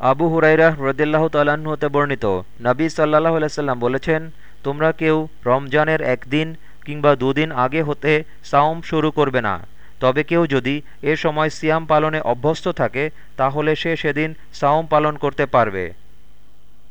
আবু হুরাইরা রদিল্লাহ তালাহ হতে বর্ণিত, নবী সাল্লাহ আলাইসাল্লাম বলেছেন, তোমরা কেউ রমজানের একদিন কিংবা দুদিন আগে হতে সাওম শুরু করবে না। তবে কেউ যদি এ সময় সিয়াম পালনে অভ্যস্ত থাকে, তাহলে সে সেদিন সাওম পালন করতে পারবে।